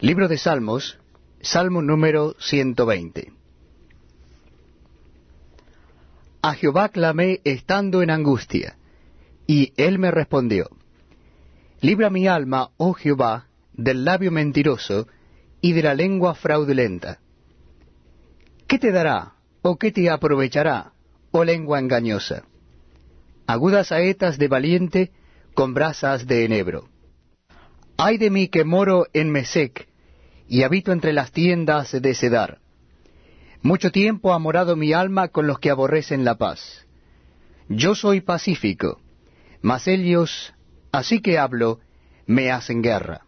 Libro de Salmos, Salmo número 120. A Jehová clamé estando en angustia, y él me respondió. Libra mi alma, oh Jehová, del labio mentiroso y de la lengua fraudulenta. ¿Qué te dará, o qué te aprovechará, oh lengua engañosa? Agudas saetas de valiente con brasas de enebro. Ay de mí que moro en Mesec, y habito entre las tiendas de Cedar. Mucho tiempo ha morado mi alma con los que aborrecen la paz. Yo soy pacífico, mas ellos, así que hablo, me hacen guerra.